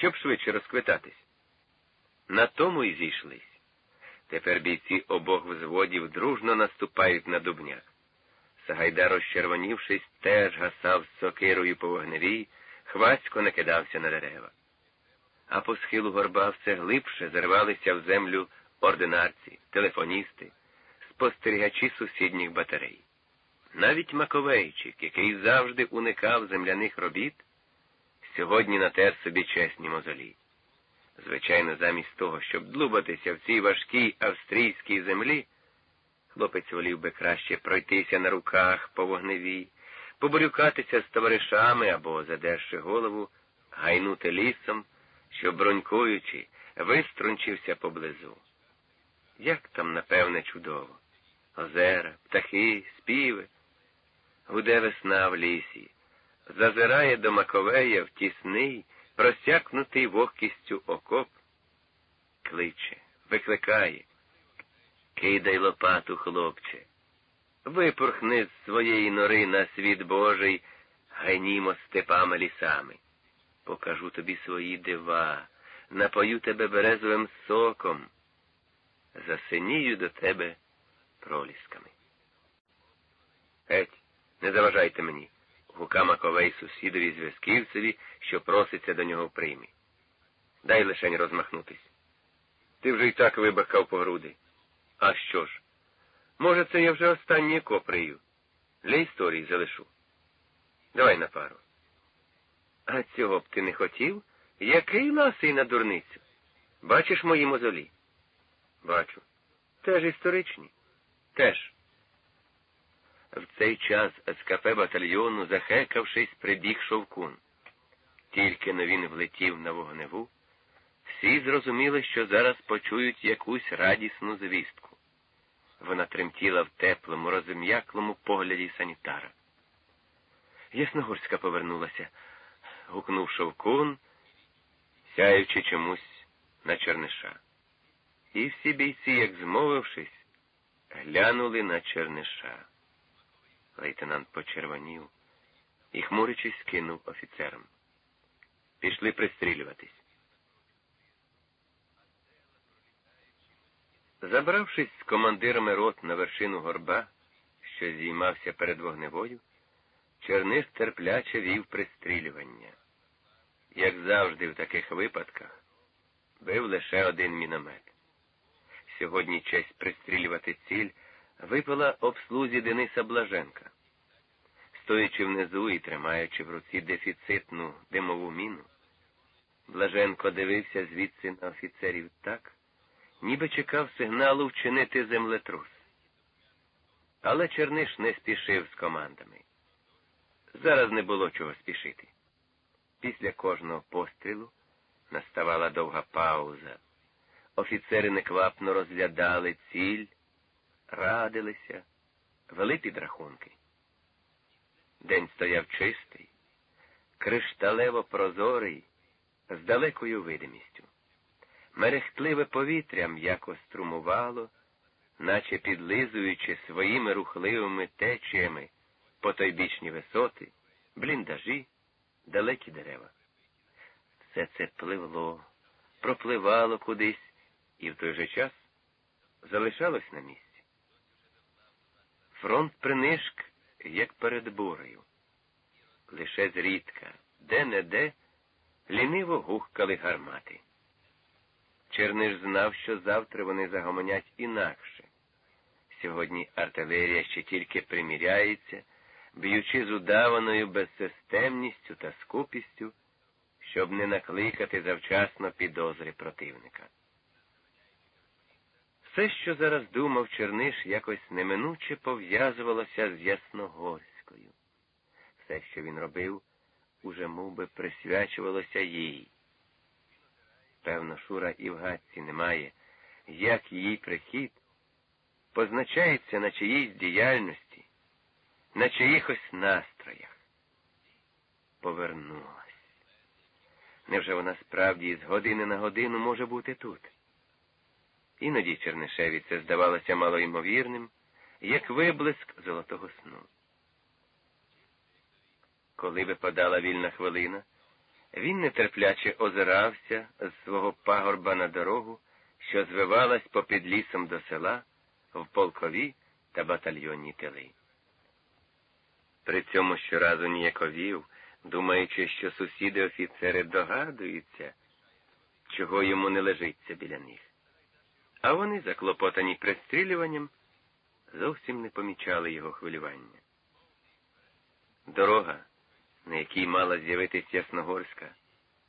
щоб швидше розквитатись. На тому й зійшлись. Тепер бійці обох взводів дружно наступають на дубняк. Сагайда, розчервонівшись, теж гасав з сокирою по вогневій, хвацько накидався на дерева. А по схилу горба все глибше зарвалися в землю ординарці, телефоністи, спостерігачі сусідніх батарей. Навіть Маковейчик, який завжди уникав земляних робіт, сьогодні натер собі чесні мозолі. Звичайно, замість того, щоб длубатися в цій важкій австрійській землі, хлопець волів би краще пройтися на руках по вогневій, поборюкатися з товаришами або, задерши голову, гайнути лісом, що, бронькуючи, виструнчився поблизу. Як там, напевне, чудово. Озера, птахи, співи. Гуде весна в лісі, зазирає до Маковея в тісний, просякнутий вогкістю окоп, кличе, викликає. Кидай лопату, хлопче, випорхни з своєї нори на світ Божий, гайнімо степами лісами. Покажу тобі свої дива, напою тебе березовим соком, засинію до тебе пролісками. Геть, не заважайте мені, гука Маковей сусідові зв'язківцеві, що проситься до нього в приймі. Дай лишень розмахнутись. Ти вже й так вибахав по груди. А що ж? Може, це я вже останнє коприю. Для історії залишу. Давай на пару. А цього б ти не хотів? Який ласий на дурницю? Бачиш мої мозолі? Бачу. Теж історичні. Теж. Цей час з кафе батальйону, захекавшись, прибіг шовкун. Тільки но він влетів на вогневу, всі зрозуміли, що зараз почують якусь радісну звістку. Вона тремтіла в теплому, розм'яклому погляді санітара. Ясногорська повернулася, гукнув шовкун, сяючи чомусь на Черниша. І всі бійці, як змовившись, глянули на Черниша. Лейтенант почервонів і, хмурячись, кинув офіцерам. Пішли пристрілюватись. Забравшись з командирами рот на вершину горба, що зіймався перед вогневою, Черниш терпляче вів пристрілювання. Як завжди в таких випадках, бив лише один міномет. Сьогодні честь пристрілювати ціль випала обслузі Дениса Блаженка. Стоячи внизу і тримаючи в руці дефіцитну димову міну, Блаженко дивився звідси на офіцерів так, ніби чекав сигналу вчинити землетрус. Але Черниш не спішив з командами. Зараз не було чого спішити. Після кожного пострілу наставала довга пауза. Офіцери неквапно розглядали ціль, радилися, вели підрахунки. День стояв чистий, кришталево прозорий, з далекою видимістю. Мерехтливе повітря м'яко струмувало, наче підлизуючи своїми рухливими течіями потойбічні висоти, бліндажі, далекі дерева. Все це пливло, пропливало кудись і в той же час залишалось на місці. Фронт принишк, як перед бурею. Лише зрідка, де-не-де, ліниво гухкали гармати. Черниш знав, що завтра вони загомонять інакше. Сьогодні артилерія ще тільки приміряється, б'ючи з удаваною безсистемністю та скупістю, щоб не накликати завчасно підозри противника. Все, що зараз думав Черниш, якось неминуче пов'язувалося з Ясногорською. Все, що він робив, уже мов би, присвячувалося їй. Певно, Шура і в гадці немає, як її прихід позначається на чиїсь діяльності, на чиїхось настроях. Повернулась. Невже вона справді з години на годину може бути тут? Іноді Чернишеві це здавалося малоймовірним, як виблиск золотого сну. Коли випадала вільна хвилина, Він нетерпляче озирався з свого пагорба на дорогу, що звивалась попід лісом до села в полкові та батальйонні тили. При цьому щоразу ніяковів, думаючи, що сусіди офіцери догадуються, чого йому не лежиться біля них. А вони, заклопотані пристрілюванням, зовсім не помічали його хвилювання. Дорога, на якій мала з'явитись Ясногорська,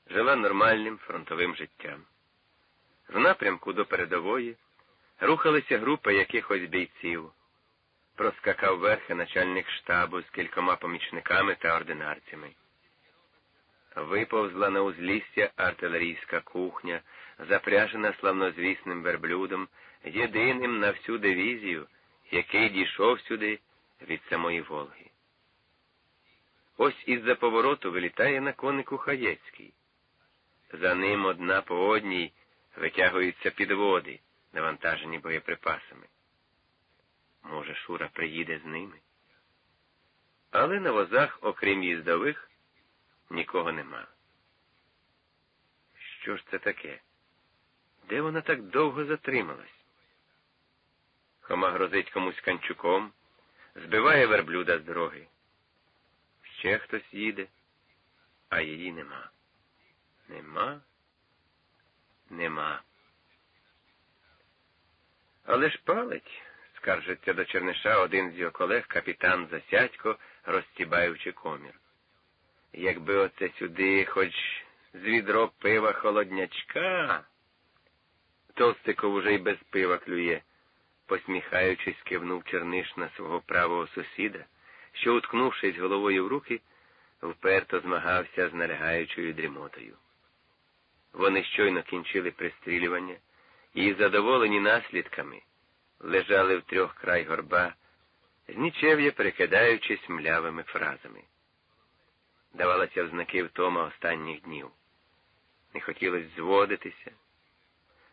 жила нормальним фронтовим життям. В напрямку до передової рухалися групи якихось бійців. Проскакав верхи начальник штабу з кількома помічниками та ординарцями. Виповзла на узлісся артилерійська кухня, запряжена славнозвісним верблюдом, єдиним на всю дивізію, який дійшов сюди від самої Волги. Ось із-за повороту вилітає на конику Хаєцький. За ним одна по одній витягуються підводи, навантажені боєприпасами. Може, Шура приїде з ними? Але на возах, окрім їздових, нікого нема. Що ж це таке? Де вона так довго затрималась? Хома грозить комусь канчуком, збиває верблюда з дороги. Ще хтось їде, а її нема. Нема, нема. Але ж палить, скаржиться до Черниша один з його колег, капітан Засядько, розтібаючи комір. Якби оце сюди хоч з відро пива холоднячка, Толстиков уже й без пива клює, посміхаючись, кивнув Черниш на свого правого сусіда, що, уткнувшись головою в руки, вперто змагався з налягаючою дрімотою. Вони щойно кінчили пристрілювання і, задоволені наслідками, лежали в трьох край горба, з нічев'я перекидаючись млявими фразами. Давалася в знаки втома останніх днів. Не хотілося зводитися.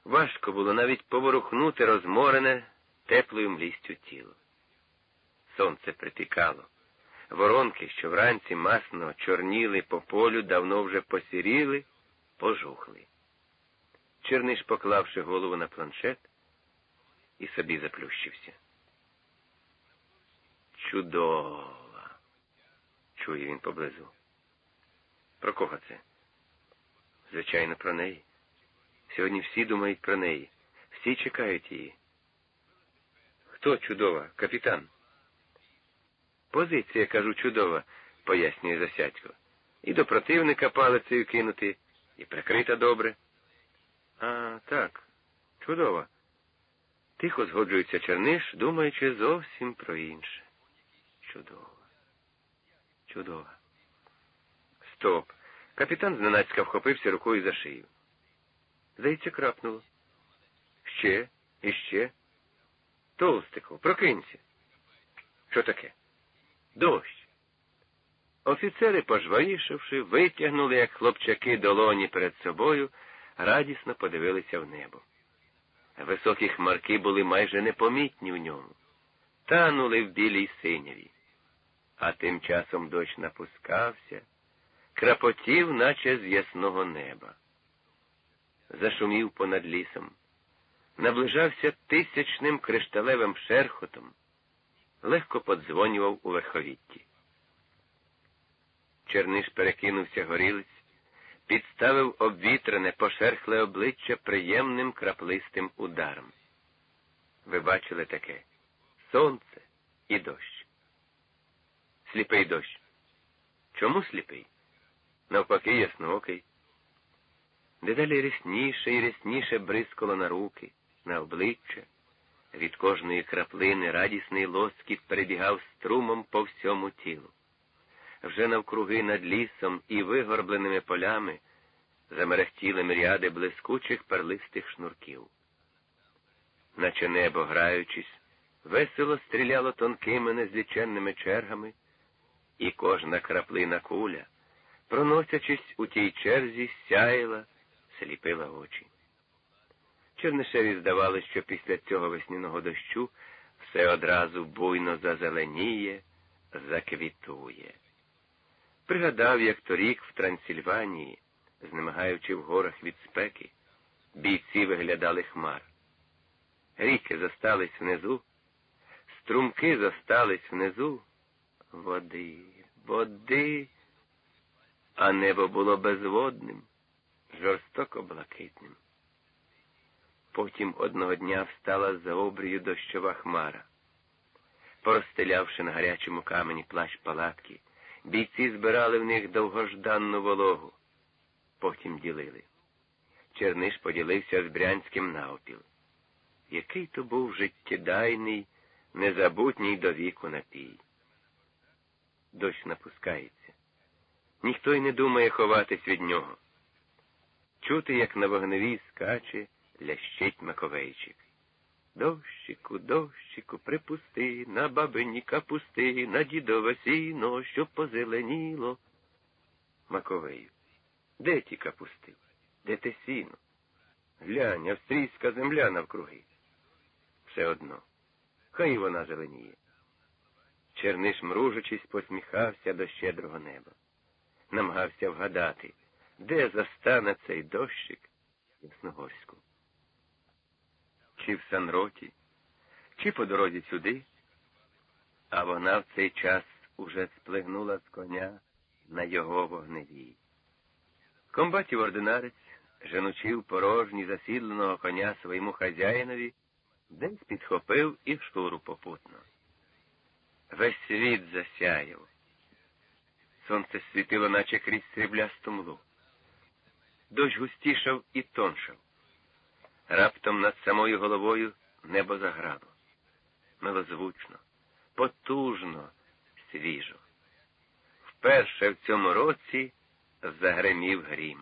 Важко було навіть поворухнути розморене теплою млістю тіло. Сонце припікало. Воронки, що вранці масно чорніли по полю, давно вже посіріли, пожухли. Черниш, поклавши голову на планшет, і собі заплющився. Чудова, чує він поблизу. Про кого це? Звичайно, про неї. Сьогодні всі думають про неї, всі чекають її. Хто чудова, капітан? Позиція, кажу, чудова, пояснює Засядько. І до противника палицею кинути, і прикрита добре. А, так, чудова. Тихо згоджується Черниш, думаючи зовсім про інше. Чудова. Чудова. Стоп. Капітан зненацька вхопився рукою за шию. Здається, крапнуло. Ще, іще. Толстику, прокинься. Що таке? Дощ. Офіцери, пожвавішавши, витягнули, як хлопчаки долоні перед собою, радісно подивилися в небо. Високі хмарки були майже непомітні в ньому, танули в білій синяві. А тим часом дощ напускався, крапотів, наче з ясного неба. Зашумів понад лісом, наближався тисячним кришталевим шерхотом, легко подзвонював у верховітті. Черниш перекинувся горілиць, підставив обвітрене, пошерхле обличчя приємним краплистим ударом. Ви бачили таке сонце і дощ. Сліпий дощ. Чому сліпий? Навпаки, ясноокий. Дедалі рясніше і рясніше бризкало на руки, на обличчя. Від кожної краплини радісний лоскіт перебігав струмом по всьому тілу. Вже навкруги над лісом і вигорбленими полями замерехтіли мріади блискучих перлистих шнурків. Наче небо, граючись, весело стріляло тонкими незліченними чергами, і кожна краплина куля, проносячись у тій черзі, сяяла, сліпила очі. Чернишеві здавалося, що після цього весняного дощу все одразу буйно зазеленіє, заквітує. Пригадав, як торік в Трансильванії, знемагаючи в горах від спеки, бійці виглядали хмар. Ріки зостались внизу, струмки зостались внизу. Води, води, а небо було безводним, жорстоко блакитним. Потім одного дня встала за обрію дощова хмара. Поростелявши на гарячому камені плащ палатки, бійці збирали в них довгожданну вологу, потім ділили. Черниш поділився з Брянським навпіл. Який то був життєдайний, незабутній до віку напій. Дощ напускається. Ніхто й не думає ховатись від нього. Чути, як на вогневій скаче, лящить Маковейчик. Дощику, дощику, припусти, на бабині капусти, на дідове сіно, що позеленіло. Маковею. Де ті капусти? Де те сіно? Глянь, австрійська земля навкруги. Все одно. Хай вона зеленіє. Черниш, мружачись, посміхався до щедрого неба. Намагався вгадати, де застане цей дощик Ясногорську. Чи в Санроті, чи по дорозі сюди, а вона в цей час уже сплигнула з коня на його вогневій. Комбатів ординарець, женучив порожній засідленого коня своєму хазяїнові, десь підхопив і в штуру попутно. Весь світ засяяв. Сонце світило, наче крізь сріблясту млу. Дощ густішав і тоншав. Раптом над самою головою небо заграло. Милозвучно, потужно, свіжо. Вперше в цьому році загремів грім,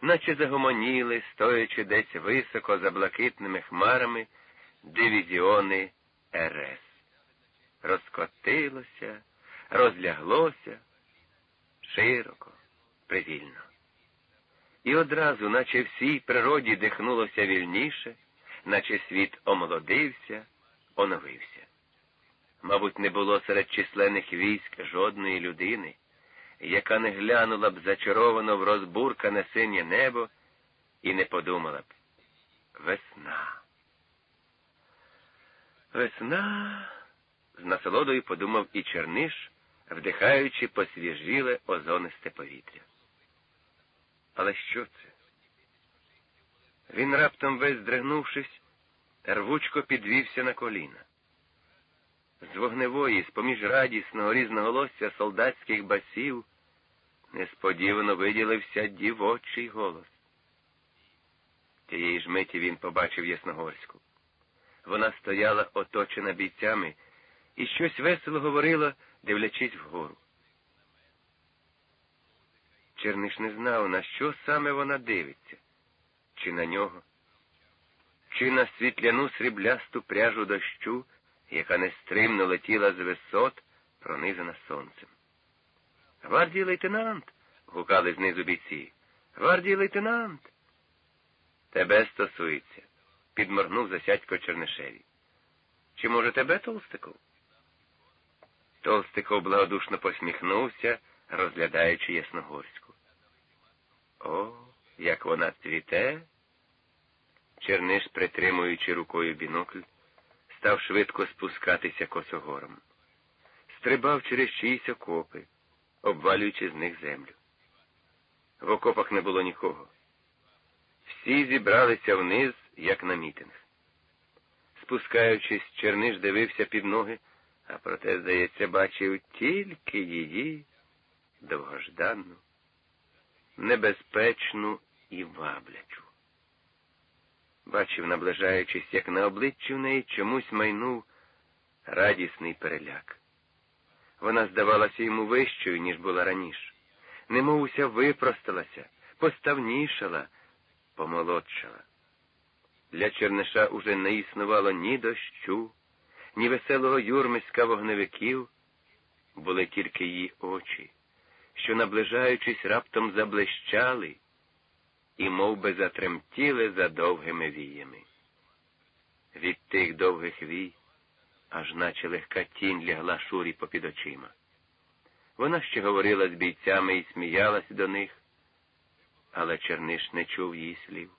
наче загомоніли, стоячи десь високо за блакитними хмарами, дивізіони РС. Розкотилося, розляглося широко, привільно. І одразу, наче всій природі дихнулося вільніше, наче світ омолодився, оновився. Мабуть, не було серед численних військ жодної людини, яка не глянула б зачаровано в розбуркане синє небо і не подумала б весна. Весна, з насолодою подумав і Черниш, вдихаючи посвіжіле озонисте повітря. Але що це? Він раптом весь здригнувшись, рвучко підвівся на коліна. З вогневої, з поміж радісного різноголосся солдатських басів, несподівано виділився дівочий голос. Тієї ж миті він побачив Ясногорську. Вона стояла оточена бійцями і щось весело говорила, дивлячись вгору. Черниш не знав, на що саме вона дивиться, чи на нього, чи на світляну сріблясту пряжу дощу, яка нестримно летіла з висот, пронизана сонцем. Гвардії лейтенант. гукали знизу бійці. Гвардії лейтенант. Тебе стосується, підморгнув засядько Чернишеві. Чи, може, тебе, Толстиков? Толстиков благодушно посміхнувся, розглядаючи Ясногорську. О, як вона цвіте. Черниш, притримуючи рукою бінокль, став швидко спускатися косогором. Стрибав через чиїсь окопи, обвалюючи з них землю. В окопах не було нікого. Всі зібралися вниз, як на мітинг. Спускаючись, Черниш дивився під ноги, а проте, здається, бачив тільки її довгожданну, небезпечну і ваблячу. Бачив, наближаючись, як на обличчі в неї чомусь майнув радісний переляк. Вона здавалася йому вищою, ніж була раніше, немов уся випросталася, поставнішала, помолодшала. Для Черниша уже не існувало ні дощу, ні веселого юрмиська вогневиків, були тільки її очі, що, наближаючись, раптом заблищали і мов би, затремтіли за довгими віями. Від тих довгих вій аж наче легка тінь лягла шурі попід очима. Вона ще говорила з бійцями і сміялась до них, але Черниш не чув її слів.